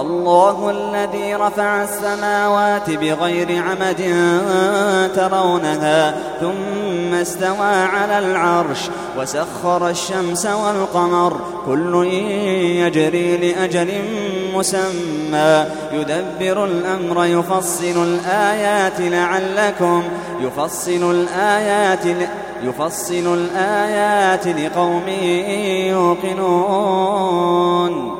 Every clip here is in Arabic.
الله الذي رفع السماوات بغير عمد ترونها ثم استوى على العرش وسخر الشمس والقمر كل يجري لأجل مسمى. يدبر الأمر يفصل الآيات لعلكم يفصل الآيات يفصل الآيات لقوم يوقنون.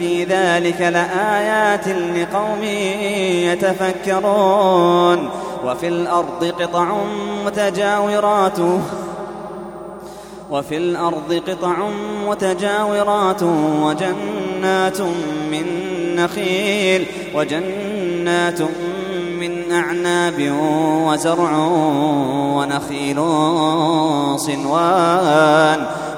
في ذلك لآيات لقوم يتفكرون. وفي الأرض قطع متجاورات وفي الأرض قطع متجاورات وجنات من نخيل وجنات من أعناب وزرع ونخيل صنوان.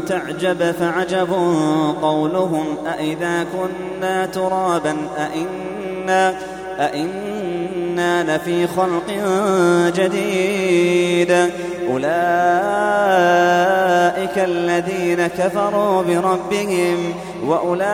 تعجب فعجب قولهم أإذا كنا ترابا أإنا أإنا لفي خلق جديد. أولئك الذين كفروا بربهم وأولئك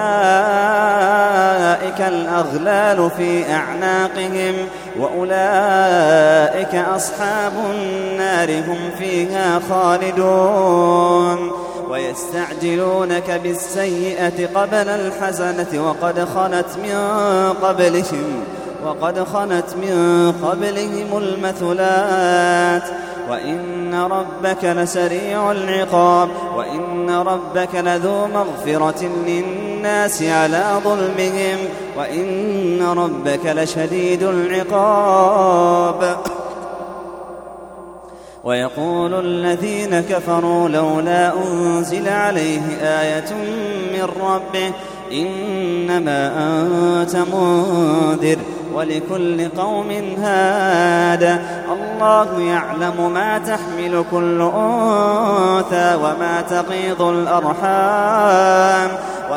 الأغلال في أعناقهم وأولئك أصحاب النار هم فيها خالدون. ويستعجلونك بالسيئة قبل الحسنة وقد خلت من قبلهم وقد خلت من قبلهم المثلات. وإن ربك لسريع العقاب وإن ربك لذو مغفرة للناس على ظلمهم وإن ربك لشديد العقاب. ويقول الذين كفروا لولا أنزل عليه آية من ربه إنما أنت منذر ولكل قوم هاد. الله يعلم ما تحمل كل أنثى وما تغيض الأرحام.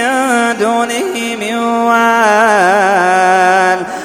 من دونه من وال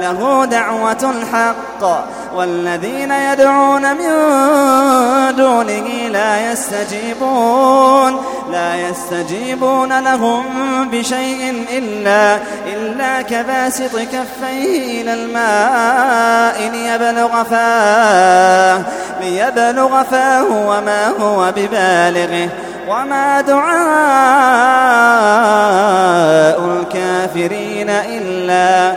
له دعوة الحق والذين يدعون من دونه لا يستجيبون لا يستجيبون لهم بشيء إلا إلا كباسط كفيه إلى الماء ليبلغ فاه ليبلغ فاه وما هو ببالغه وما دعاء الكافرين إلا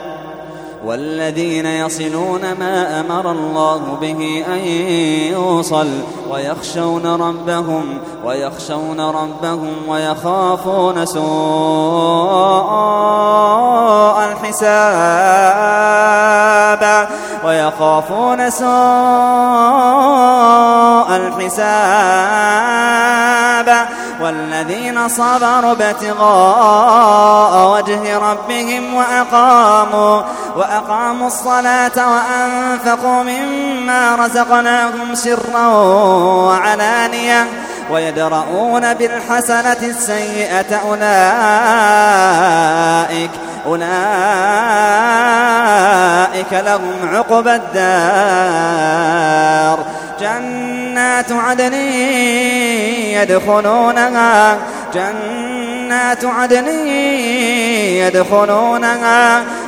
والذين يصلون ما أمر الله به أن يوصل ويخشون ربهم ويخشون ربهم ويخافون سوء الحساب ويخافون سوء الحساب والذين صبروا ابتغاء وجه ربهم وأقاموا وأقاموا الصلاة وأنفقوا مما رزقناهم سرا وعلانية ويدرؤون بالحسنة السيئة أولئك أولئك لهم عقبى الدار جنات عدن يدخلونها. جنات عدن يدخلونها.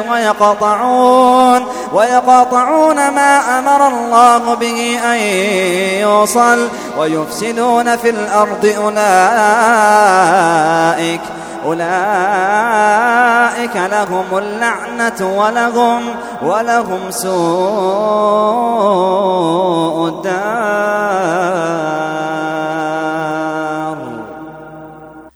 ويقطعون ويقطعون ما أمر الله به أن يوصل ويفسدون في الأرض أولئك أولئك لهم اللعنة ولهم ولهم سوء الدار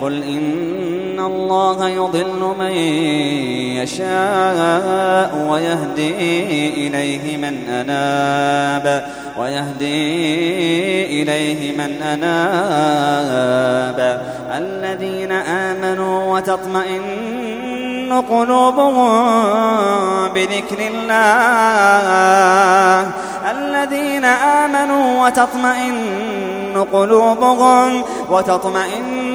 قل إن الله يضل من يشاء ويهدي إليه من أناب ويهدي إليه من أناب الذين آمنوا وتطمئن قلوبهم بذكر الله الذين آمنوا وتطمئن قلوبهم وتطمئن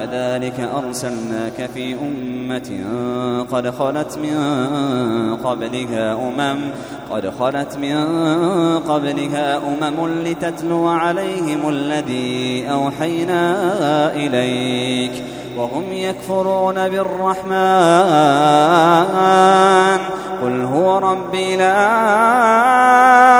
كذلك أرسلناك في أمة قد خلت من قبلها أمم قد خلت من قبلها أمم لتتلو عليهم الذي أوحينا إليك وهم يكفرون بالرحمن قل هو ربي لا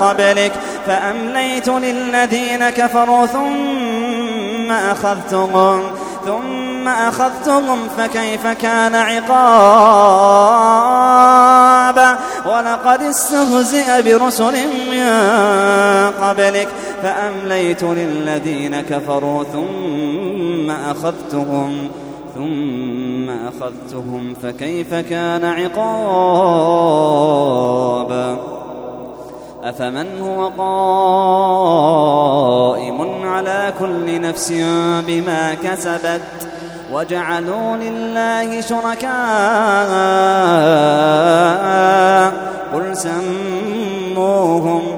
قبلك فأمليت للذين كفروا ثم أخذتهم ثم أخذتهم فكيف كان عقاب؟ ولقد استهزئ برسل من قبلك فأمليت للذين كفروا ثم أخذتهم. ثم أخذتهم فكيف كان عقاب؟ أفمن هو قائم على كل نفس بما كسبت وجعلوا لله شركاء؟ قل سموهم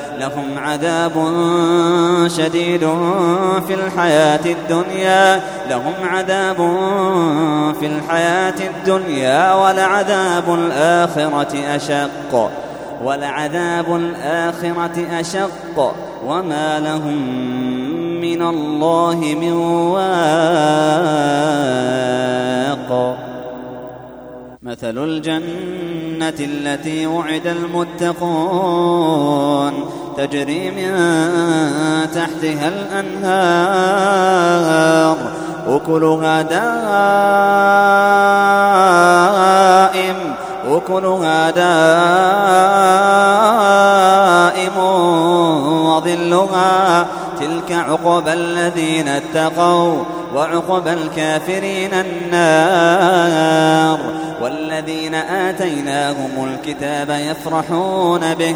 لهم عذاب شديد في الحياة الدنيا. لهم عذاب في الحياة الدنيا ولعذاب الآخرة أشق. ولعذاب الآخرة أشق. وما لهم من الله من واق. مثل الجنة التي وعد المتقون. تجري من تحتها الأنهار أكلها دائم أكلها دائم وظلها. تلك عقبى الذين اتقوا وعقبى الكافرين النار. والذين آتيناهم الكتاب يفرحون به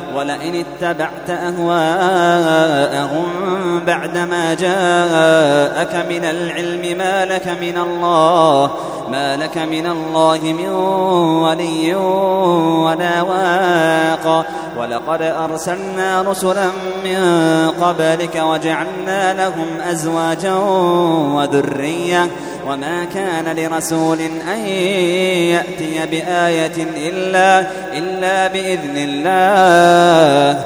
ولئن اتبعت أهواءهم بعدما جاءك من العلم ما لك من الله ما لك من الله من ولي ولا واق. ولقد أرسلنا رسلا من قبلك وجعلنا لهم أزواجا وذرية. وما كان لرسول أن يأتي بآية إلا, إلا بإذن الله.